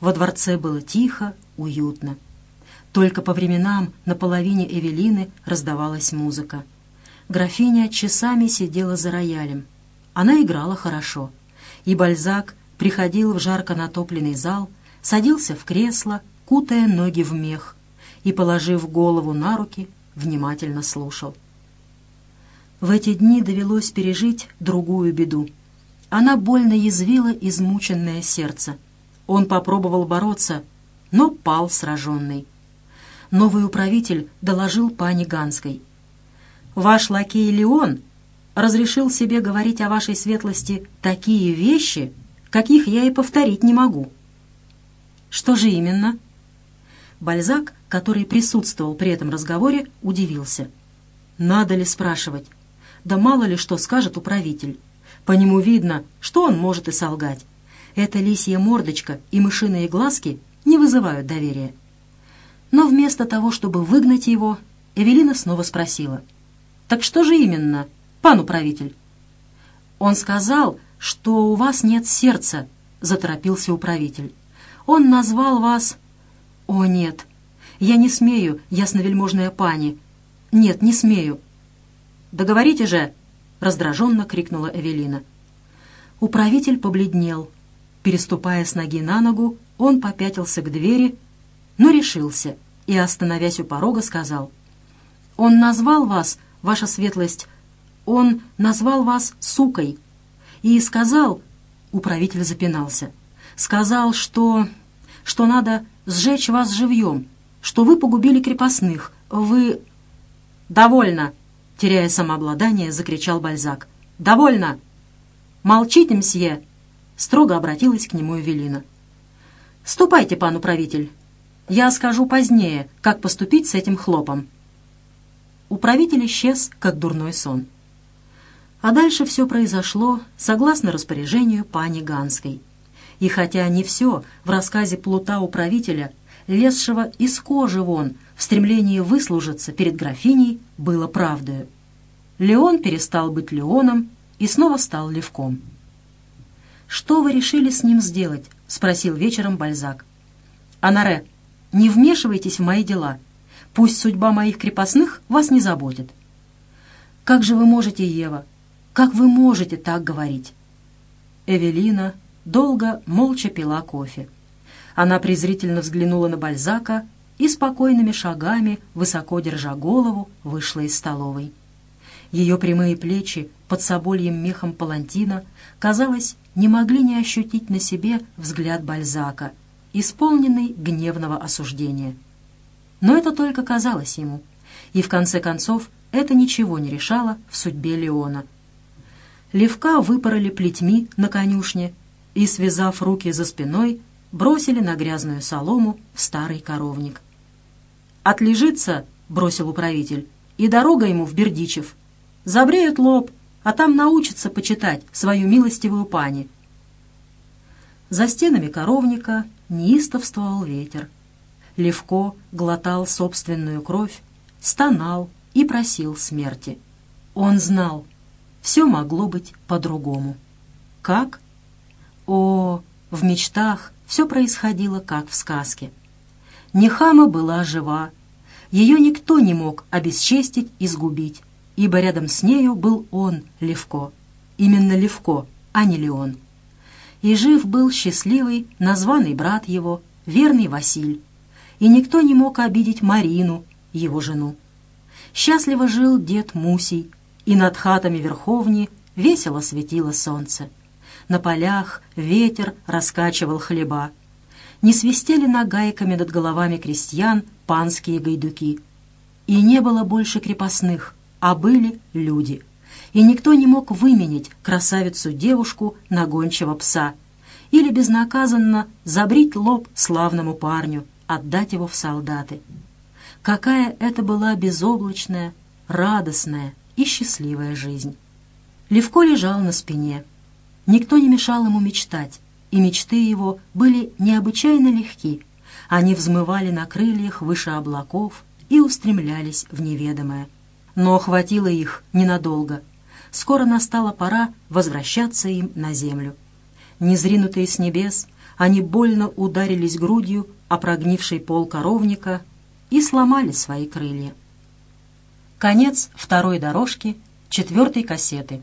Во дворце было тихо, уютно. Только по временам на половине Эвелины раздавалась музыка. Графиня часами сидела за роялем. Она играла хорошо — и Бальзак приходил в жарко натопленный зал, садился в кресло, кутая ноги в мех, и, положив голову на руки, внимательно слушал. В эти дни довелось пережить другую беду. Она больно язвила измученное сердце. Он попробовал бороться, но пал сраженный. Новый управитель доложил пани Ганской. «Ваш лакей Леон разрешил себе говорить о вашей светлости такие вещи, каких я и повторить не могу». «Что же именно?» Бальзак, который присутствовал при этом разговоре, удивился. «Надо ли спрашивать? Да мало ли что скажет управитель. По нему видно, что он может и солгать. Эта лисья мордочка и мышиные глазки не вызывают доверия. Но вместо того, чтобы выгнать его, Эвелина снова спросила. «Так что же именно, пан управитель?» «Он сказал, что у вас нет сердца», — заторопился управитель. «Он назвал вас...» «О, нет, я не смею, ясновельможная пани. Нет, не смею». «Договорите же!» — раздраженно крикнула Эвелина. Управитель побледнел. Переступая с ноги на ногу, он попятился к двери, но решился и, остановясь у порога, сказал. «Он назвал вас, ваша светлость, он назвал вас сукой и сказал...» Управитель запинался. «Сказал, что... что надо сжечь вас живьем, что вы погубили крепостных, вы...» «Довольно!» — теряя самообладание, закричал Бальзак. «Довольно! Молчите, мсье!» — строго обратилась к нему Эвелина. «Ступайте, пан управитель. Я скажу позднее, как поступить с этим хлопом». Управитель исчез, как дурной сон. А дальше все произошло согласно распоряжению пани Ганской. И хотя не все в рассказе плута управителя, лезшего из кожи вон, в стремлении выслужиться перед графиней, было правдою. Леон перестал быть Леоном и снова стал Левком. «Что вы решили с ним сделать?» — спросил вечером Бальзак. «Анаре, не вмешивайтесь в мои дела. Пусть судьба моих крепостных вас не заботит». «Как же вы можете, Ева? Как вы можете так говорить?» Эвелина долго молча пила кофе. Она презрительно взглянула на Бальзака и спокойными шагами, высоко держа голову, вышла из столовой. Ее прямые плечи под собольем мехом палантина, казалось, не могли не ощутить на себе взгляд Бальзака, исполненный гневного осуждения. Но это только казалось ему, и в конце концов это ничего не решало в судьбе Леона. Левка выпороли плетьми на конюшне и, связав руки за спиной, бросили на грязную солому в старый коровник. «Отлежится», — бросил управитель, — «и дорога ему в Бердичев. Забреют лоб, а там научится почитать свою милостивую пани». За стенами коровника неистовствовал ветер. Левко глотал собственную кровь, стонал и просил смерти. Он знал, все могло быть по-другому. Как? О, в мечтах все происходило, как в сказке. Нехама была жива. Ее никто не мог обесчестить и сгубить, ибо рядом с нею был он, Левко. Именно Левко, а не Леон. И жив был счастливый, названный брат его, верный Василь. И никто не мог обидеть Марину, его жену. Счастливо жил дед Мусий, и над хатами Верховни весело светило солнце. На полях ветер раскачивал хлеба. Не свистели нагайками над головами крестьян панские гайдуки. И не было больше крепостных, а были люди. И никто не мог выменить красавицу-девушку на гончего пса или безнаказанно забрить лоб славному парню, отдать его в солдаты. Какая это была безоблачная, радостная и счастливая жизнь. Левко лежал на спине — Никто не мешал ему мечтать, и мечты его были необычайно легки. Они взмывали на крыльях выше облаков и устремлялись в неведомое. Но хватило их ненадолго. Скоро настала пора возвращаться им на землю. Незринутые с небес, они больно ударились грудью о прогнивший пол коровника и сломали свои крылья. Конец второй дорожки четвертой кассеты.